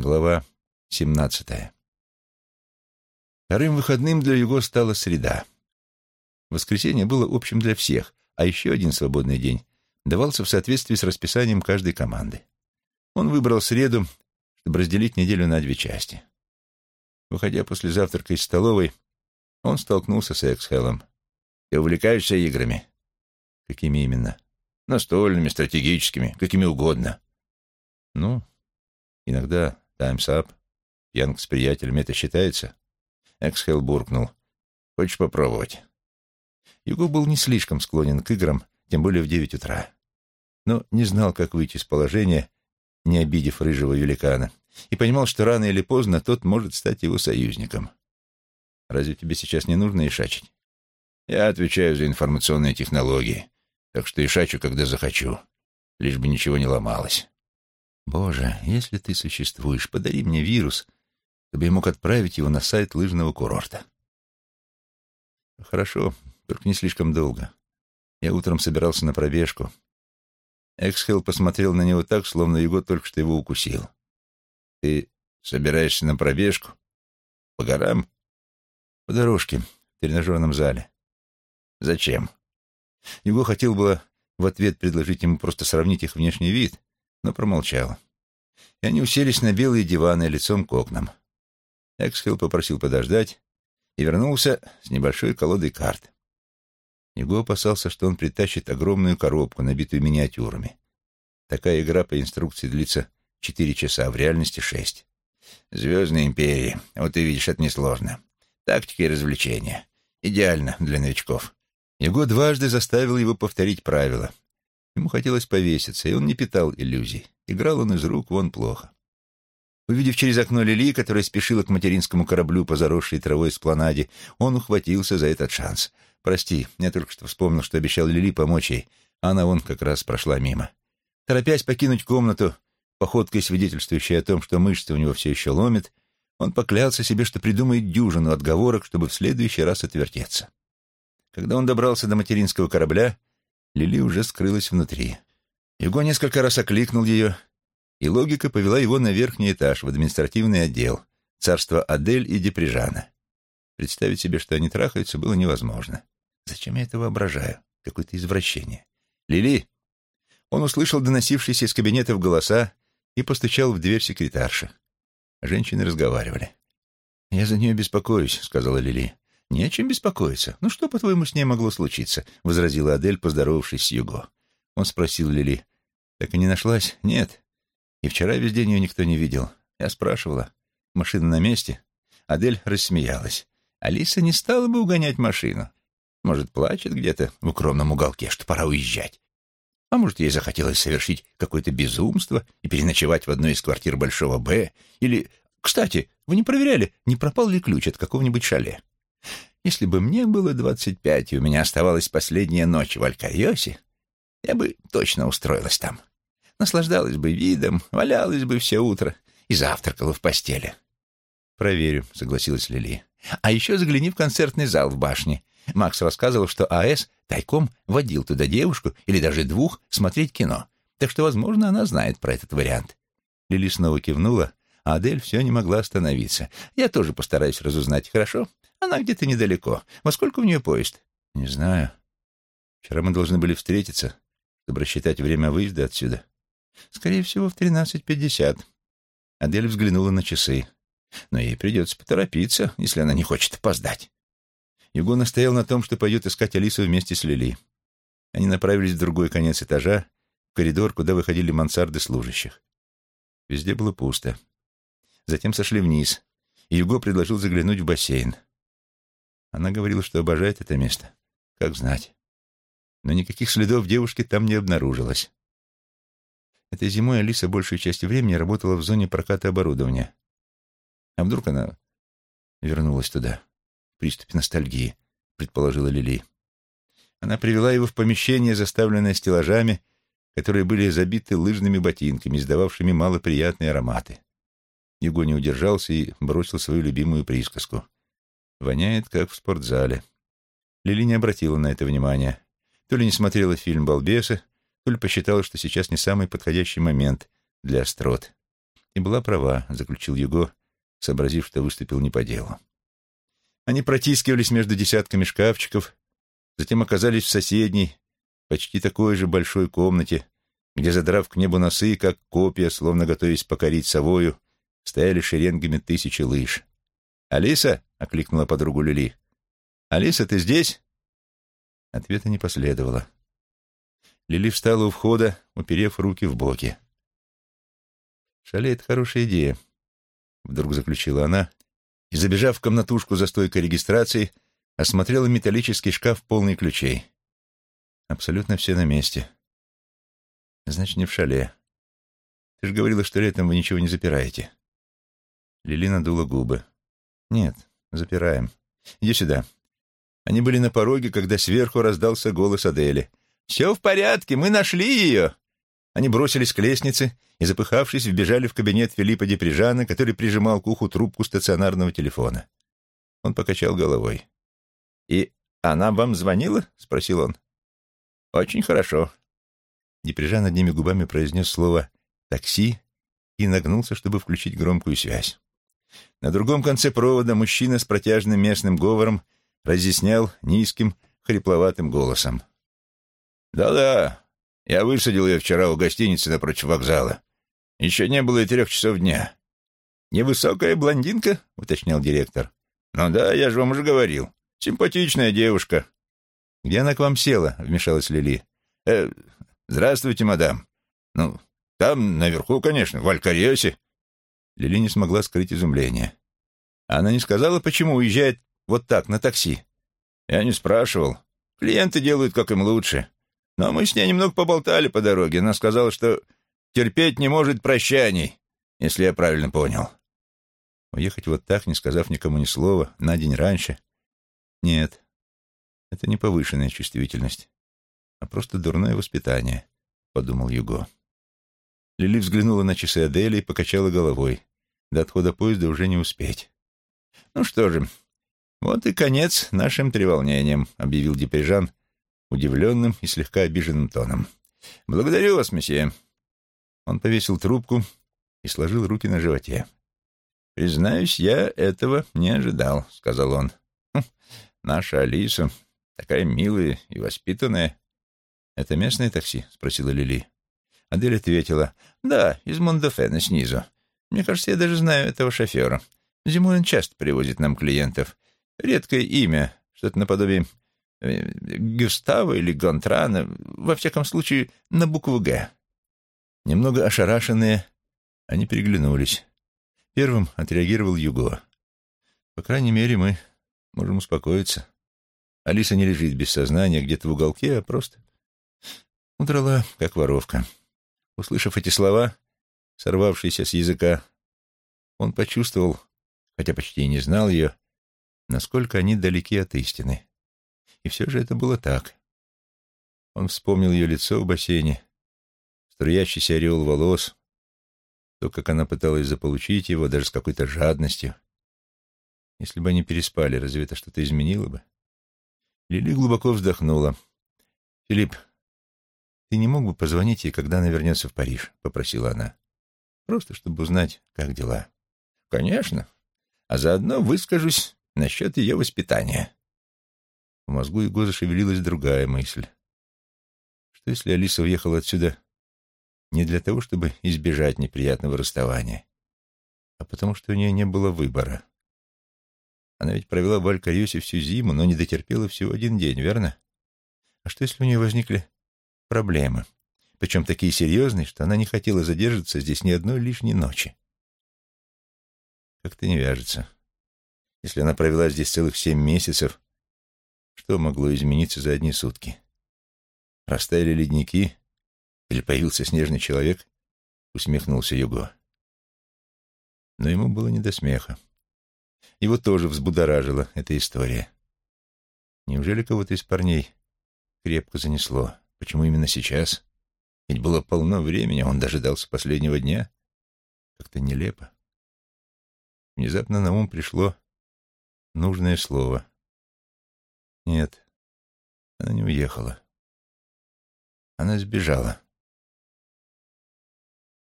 Глава 17. Вторым выходным для его стала среда. Воскресенье было общим для всех, а еще один свободный день давался в соответствии с расписанием каждой команды. Он выбрал среду, чтобы разделить неделю на две части. Выходя после завтрака из столовой, он столкнулся с Эксхеллом. «Ты увлекаешься играми?» «Какими именно?» «Настольными, стратегическими, какими угодно». «Ну, иногда Time's up. Пьянка с приятелями, это считается?» Эксхелл буркнул. «Хочешь попробовать?» Юго был не слишком склонен к играм, тем более в девять утра. Но не знал, как выйти из положения, не обидев рыжего великана, и понимал, что рано или поздно тот может стать его союзником. «Разве тебе сейчас не нужно ишачить?» «Я отвечаю за информационные технологии, так что ишачу, когда захочу, лишь бы ничего не ломалось». Боже, если ты существуешь, подари мне вирус, чтобы я мог отправить его на сайт лыжного курорта. Хорошо, только не слишком долго. Я утром собирался на пробежку. Эксхелл посмотрел на него так, словно его только что его укусил. Ты собираешься на пробежку? По горам? По дорожке, в тренажерном зале. Зачем? Его хотел было в ответ предложить ему просто сравнить их внешний вид, но промолчал. И они уселись на белые диваны лицом к окнам. Эксхилл попросил подождать и вернулся с небольшой колодой карт. Его опасался, что он притащит огромную коробку, набитую миниатюрами. Такая игра по инструкции длится четыре часа, в реальности шесть. «Звездные империи. Вот ты видишь, это несложно. Тактика и развлечения. Идеально для новичков». Его дважды заставил его повторить правила, Ему хотелось повеситься, и он не питал иллюзий. Играл он из рук вон плохо. Увидев через окно Лили, которая спешила к материнскому кораблю по заросшей травой эспланаде, он ухватился за этот шанс. «Прости, я только что вспомнил, что обещал Лили помочь ей, а она вон как раз прошла мимо». Торопясь покинуть комнату, походкой свидетельствующей о том, что мышцы у него все еще ломят, он поклялся себе, что придумает дюжину отговорок, чтобы в следующий раз отвертеться. Когда он добрался до материнского корабля, Лили уже скрылась внутри. Его несколько раз окликнул ее, и логика повела его на верхний этаж, в административный отдел, царство Адель и Деприжана. Представить себе, что они трахаются, было невозможно. Зачем я это воображаю? Какое-то извращение. «Лили!» Он услышал доносившиеся из кабинетов голоса и постучал в дверь секретарши. Женщины разговаривали. «Я за нее беспокоюсь», — сказала Лили. «Не о чем беспокоиться. Ну что, по-твоему, с ней могло случиться?» — возразила Адель, поздоровавшись с Юго. Он спросил Лили. «Так и не нашлась?» «Нет. И вчера весь день ее никто не видел. Я спрашивала. Машина на месте?» Адель рассмеялась. Алиса не стала бы угонять машину. Может, плачет где-то в укромном уголке, что пора уезжать. А может, ей захотелось совершить какое-то безумство и переночевать в одной из квартир Большого Б. Или... Кстати, вы не проверяли, не пропал ли ключ от какого-нибудь шале? Если бы мне было двадцать пять, и у меня оставалась последняя ночь в Алькайосе, я бы точно устроилась там. Наслаждалась бы видом, валялась бы все утро и завтракала в постели. «Проверю», — согласилась Лили. «А еще загляни в концертный зал в башне. Макс рассказывал, что АЭС тайком водил туда девушку или даже двух смотреть кино. Так что, возможно, она знает про этот вариант». Лили снова кивнула, а Адель все не могла остановиться. «Я тоже постараюсь разузнать, хорошо? Она где-то недалеко. Во сколько у нее поезд? Не знаю. Вчера мы должны были встретиться, чтобы рассчитать время выезда отсюда. Скорее всего, в тринадцать пятьдесят. Адель взглянула на часы. Но ей придется поторопиться, если она не хочет опоздать. Юго настоял на том, что пойдет искать Алису вместе с Лили. Они направились в другой конец этажа, в коридор, куда выходили мансарды служащих. Везде было пусто. Затем сошли вниз, и Юго предложил заглянуть в бассейн. Она говорила, что обожает это место. Как знать. Но никаких следов девушки там не обнаружилось. Этой зимой Алиса большую часть времени работала в зоне проката оборудования. А вдруг она вернулась туда? В приступе ностальгии, предположила Лили. Она привела его в помещение, заставленное стеллажами, которые были забиты лыжными ботинками, издававшими малоприятные ароматы. Его не удержался и бросил свою любимую присказку — Воняет, как в спортзале. Лили не обратила на это внимания. То ли не смотрела фильм «Балбесы», то ли посчитала, что сейчас не самый подходящий момент для острот. И была права, заключил Юго, сообразив, что выступил не по делу. Они протискивались между десятками шкафчиков, затем оказались в соседней, почти такой же большой комнате, где, задрав к небу носы, как копья, словно готовясь покорить совою, стояли шеренгами тысячи лыж. «Алиса?» — окликнула подругу Люли. «Алиса, ты здесь?» Ответа не последовало. Лили встала у входа, уперев руки в боки. «Шале — это хорошая идея», — вдруг заключила она, и, забежав в комнатушку за стойкой регистрации, осмотрела металлический шкаф, полный ключей. Абсолютно все на месте. Значит, не в шале. Ты же говорила, что летом вы ничего не запираете. Лили надула губы. Нет, запираем. Иди сюда. Они были на пороге, когда сверху раздался голос Адели. «Все в порядке, мы нашли ее!» Они бросились к лестнице и, запыхавшись, вбежали в кабинет Филиппа Деприжана, который прижимал к уху трубку стационарного телефона. Он покачал головой. «И она вам звонила?» — спросил он. «Очень хорошо». Деприжан одними губами произнес слово «такси» и нагнулся, чтобы включить громкую связь. На другом конце провода мужчина с протяжным местным говором разъяснял низким, хрипловатым голосом. «Да-да, я высадил ее вчера у гостиницы напротив вокзала. Еще не было и трех часов дня». «Невысокая блондинка?» — уточнял директор. «Ну да, я же вам уже говорил. Симпатичная девушка». «Где она к вам села?» — вмешалась Лили. «Э, здравствуйте, мадам. Ну, там, наверху, конечно, в Алькариосе». Лили не смогла скрыть изумление. Она не сказала, почему уезжает вот так, на такси. Я не спрашивал. Клиенты делают, как им лучше. Но мы с ней немного поболтали по дороге. Она сказала, что терпеть не может прощаний, если я правильно понял. Уехать вот так, не сказав никому ни слова, на день раньше? Нет, это не повышенная чувствительность, а просто дурное воспитание, — подумал Юго. Лили взглянула на часы Адели и покачала головой. До отхода поезда уже не успеть. «Ну что же, вот и конец нашим треволнениям», — объявил Деприжан удивленным и слегка обиженным тоном. «Благодарю вас, месье». Он повесил трубку и сложил руки на животе. «Признаюсь, я этого не ожидал», — сказал он. «Хм, «Наша Алиса такая милая и воспитанная». «Это местное такси?» — спросила Лили. Адель ответила. «Да, из Мондофена снизу. Мне кажется, я даже знаю этого шофера. Зимой он часто привозит нам клиентов. Редкое имя, что-то наподобие э, Гюстава или Гонтрана, во всяком случае, на букву «Г». Немного ошарашенные, они переглянулись. Первым отреагировал Юго. «По крайней мере, мы можем успокоиться. Алиса не лежит без сознания где-то в уголке, а просто удрала, как воровка». Услышав эти слова, сорвавшиеся с языка, он почувствовал, хотя почти и не знал ее, насколько они далеки от истины. И все же это было так. Он вспомнил ее лицо в бассейне, струящийся ореол волос, то, как она пыталась заполучить его, даже с какой-то жадностью. Если бы они переспали, разве это что-то изменило бы? Лили глубоко вздохнула. «Филипп, ты не мог бы позвонить ей, когда она вернется в Париж?» — попросила она. Просто чтобы узнать, как дела. Конечно. А заодно выскажусь насчет ее воспитания. В мозгу его зашевелилась другая мысль. Что если Алиса уехала отсюда не для того, чтобы избежать неприятного расставания, а потому что у нее не было выбора? Она ведь провела в Алькариосе всю зиму, но не дотерпела всего один день, верно? А что если у нее возникли проблемы? Причем такие серьезные, что она не хотела задерживаться здесь ни одной лишней ночи. Как-то не вяжется. Если она провела здесь целых семь месяцев, что могло измениться за одни сутки? Растаяли ледники? Или появился снежный человек? Усмехнулся Юго. Но ему было не до смеха. Его тоже взбудоражила эта история. Неужели кого-то из парней крепко занесло? Почему именно сейчас? Ведь было полно времени, он дожидался последнего дня. Как-то нелепо. Внезапно на ум пришло нужное слово. Нет, она не уехала. Она сбежала.